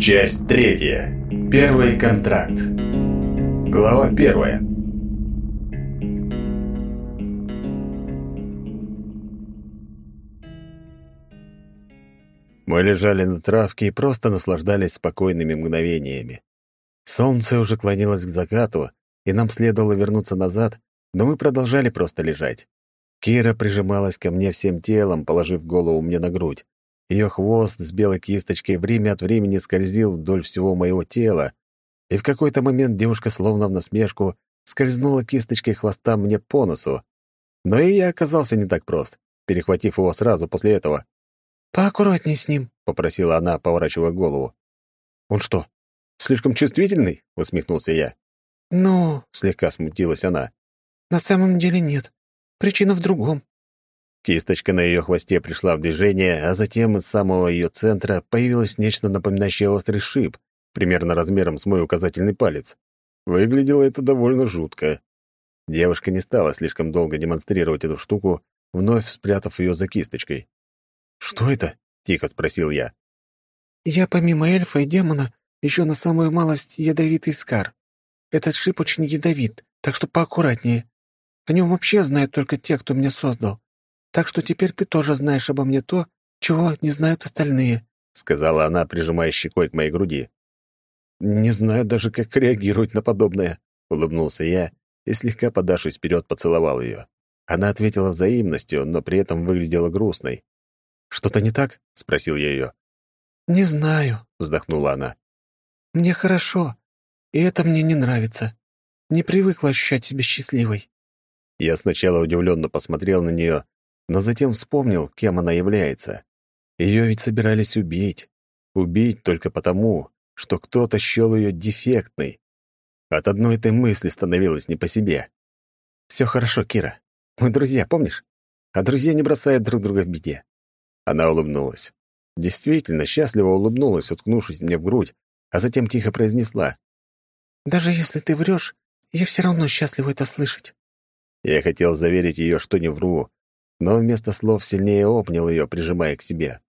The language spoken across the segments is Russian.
Часть третья. Первый контракт. Глава первая. Мы лежали на травке и просто наслаждались спокойными мгновениями. Солнце уже клонилось к закату, и нам следовало вернуться назад, но мы продолжали просто лежать. Кира прижималась ко мне всем телом, положив голову мне на грудь. Ее хвост с белой кисточкой время от времени скользил вдоль всего моего тела, и в какой-то момент девушка словно в насмешку скользнула кисточкой хвоста мне по носу. Но и я оказался не так прост, перехватив его сразу после этого. «Поаккуратней с ним», — попросила она, поворачивая голову. «Он что, слишком чувствительный?» — усмехнулся я. «Ну...» — слегка смутилась она. «На самом деле нет. Причина в другом. Кисточка на ее хвосте пришла в движение, а затем из самого ее центра появилось нечто напоминающее острый шип, примерно размером с мой указательный палец. Выглядело это довольно жутко. Девушка не стала слишком долго демонстрировать эту штуку, вновь спрятав ее за кисточкой. «Что это?» — тихо спросил я. «Я помимо эльфа и демона еще на самую малость ядовитый скар. Этот шип очень ядовит, так что поаккуратнее. О нем вообще знают только те, кто меня создал. Так что теперь ты тоже знаешь обо мне то, чего не знают остальные», — сказала она, прижимая щекой к моей груди. «Не знаю даже, как реагировать на подобное», — улыбнулся я и, слегка подавшись вперед, поцеловал ее. Она ответила взаимностью, но при этом выглядела грустной. «Что-то не так?» — спросил я ее. «Не знаю», — вздохнула она. «Мне хорошо, и это мне не нравится. Не привыкла ощущать себя счастливой». Я сначала удивленно посмотрел на нее, но затем вспомнил, кем она является. Ее ведь собирались убить. Убить только потому, что кто-то счёл ее дефектной. От одной этой мысли становилось не по себе. Все хорошо, Кира. Мы друзья, помнишь? А друзья не бросают друг друга в беде». Она улыбнулась. Действительно, счастливо улыбнулась, уткнувшись мне в грудь, а затем тихо произнесла. «Даже если ты врешь, я все равно счастлива это слышать». Я хотел заверить ее, что не вру, но вместо слов сильнее обнял ее, прижимая к себе.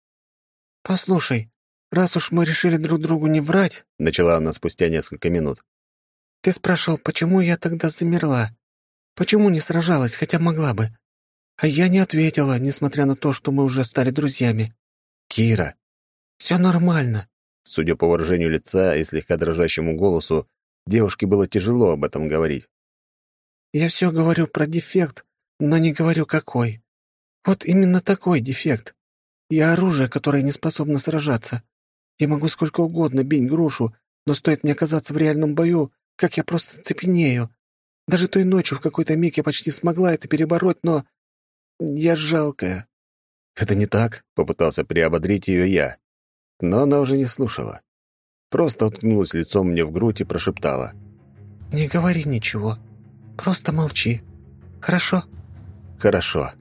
«Послушай, раз уж мы решили друг другу не врать», — начала она спустя несколько минут. «Ты спрашивал, почему я тогда замерла? Почему не сражалась, хотя могла бы? А я не ответила, несмотря на то, что мы уже стали друзьями». «Кира». «Все нормально». Судя по выражению лица и слегка дрожащему голосу, девушке было тяжело об этом говорить. «Я все говорю про дефект, но не говорю, какой. Вот именно такой дефект. Я оружие, которое не способно сражаться. Я могу сколько угодно бить грушу, но стоит мне оказаться в реальном бою, как я просто цепенею. Даже той ночью в какой-то миг я почти смогла это перебороть, но... Я жалкая». «Это не так», — попытался приободрить ее я. Но она уже не слушала. Просто уткнулась лицом мне в грудь и прошептала. «Не говори ничего. Просто молчи. Хорошо?» «Хорошо».